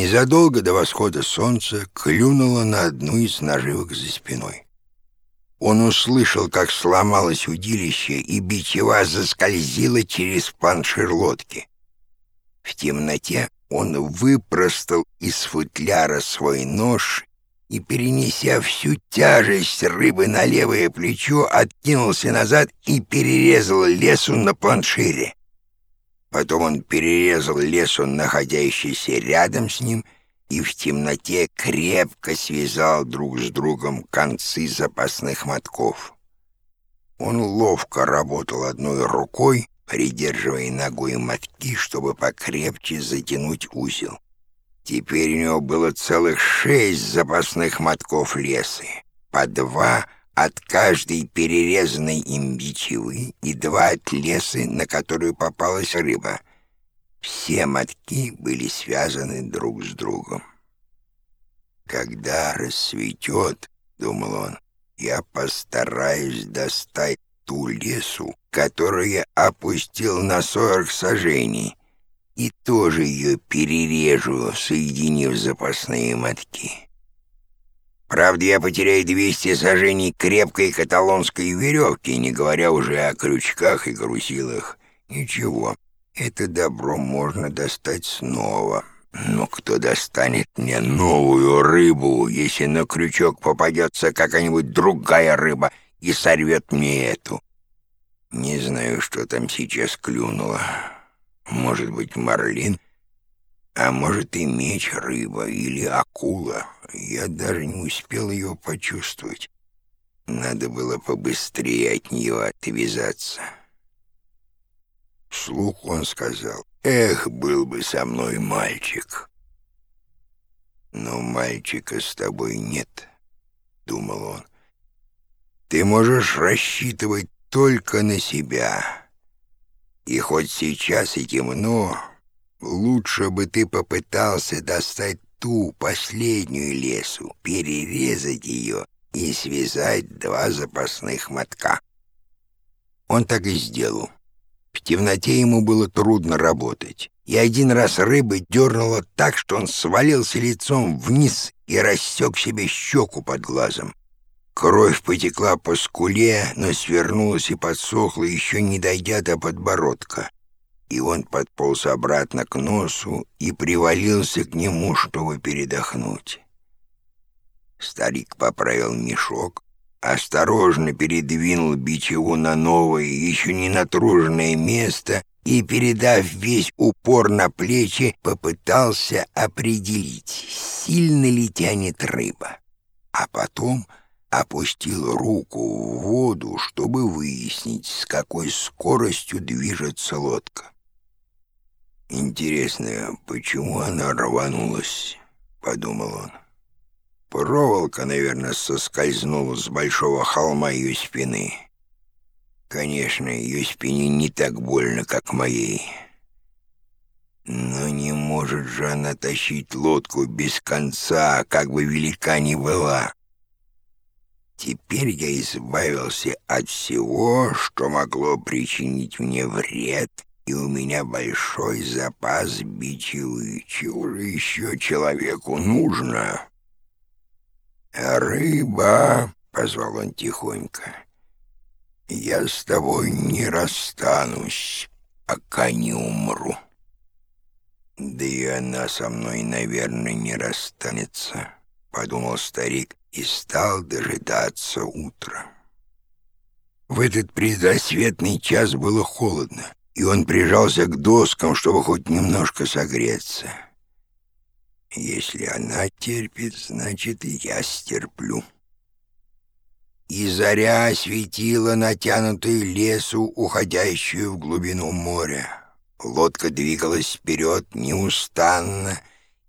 незадолго до восхода солнца клюнула на одну из наживок за спиной. Он услышал, как сломалось удилище, и бичева заскользила через паншир лодки. В темноте он выпростал из футляра свой нож и, перенеся всю тяжесть рыбы на левое плечо, откинулся назад и перерезал лесу на планшире. Потом он перерезал лесу, находящийся рядом с ним, и в темноте крепко связал друг с другом концы запасных мотков. Он ловко работал одной рукой, придерживая ногой мотки, чтобы покрепче затянуть узел. Теперь у него было целых шесть запасных мотков леса, по два от каждой перерезанной им бичевы и два от лесы, на которую попалась рыба. Все мотки были связаны друг с другом. «Когда рассветет, — думал он, — я постараюсь достать ту лесу, которую я опустил на сорок сажений, и тоже ее перережу, соединив запасные мотки. Правда, я потеряю 200 сажений крепкой каталонской веревки, не говоря уже о крючках и грузилах. Ничего, это добро можно достать снова. Но кто достанет мне новую рыбу, если на крючок попадется какая-нибудь другая рыба и сорвет мне эту? Не знаю, что там сейчас клюнуло. Может быть, марлин, а может и меч рыба или акула. Я даже не успел ее почувствовать. Надо было побыстрее от нее отвязаться. Вслух он сказал, «Эх, был бы со мной мальчик». «Но мальчика с тобой нет», — думал он. «Ты можешь рассчитывать только на себя». И хоть сейчас и темно, лучше бы ты попытался достать ту последнюю лесу, перерезать ее и связать два запасных мотка. Он так и сделал. В темноте ему было трудно работать, и один раз рыба дернула так, что он свалился лицом вниз и рассек себе щеку под глазом. Кровь потекла по скуле, но свернулась и подсохла, еще не дойдя до подбородка. И он подполз обратно к носу и привалился к нему, чтобы передохнуть. Старик поправил мешок, осторожно передвинул бичеву на новое, еще не натруженное место и, передав весь упор на плечи, попытался определить, сильно ли тянет рыба. А потом опустил руку в воду, чтобы выяснить, с какой скоростью движется лодка. «Интересно, почему она рванулась?» — подумал он. Проволока, наверное, соскользнула с большого холма ее спины. Конечно, ее спине не так больно, как моей. Но не может же она тащить лодку без конца, как бы велика ни была. Теперь я избавился от всего, что могло причинить мне вред, и у меня большой запас бичевы. Чего же еще человеку нужно? «Рыба!» — позвал он тихонько. «Я с тобой не расстанусь, пока не умру». «Да и она со мной, наверное, не расстанется», — подумал старик и стал дожидаться утра. В этот предрассветный час было холодно, и он прижался к доскам, чтобы хоть немножко согреться. Если она терпит, значит, я стерплю. И заря осветила натянутую лесу, уходящую в глубину моря. Лодка двигалась вперед неустанно,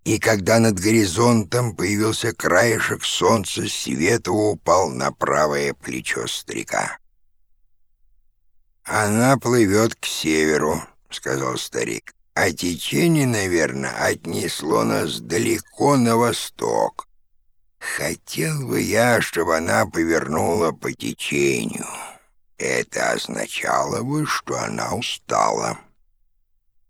и когда над горизонтом появился краешек солнца, свет упал на правое плечо старика. «Она плывет к северу», — сказал старик, — «а течение, наверное, отнесло нас далеко на восток. Хотел бы я, чтобы она повернула по течению. Это означало бы, что она устала».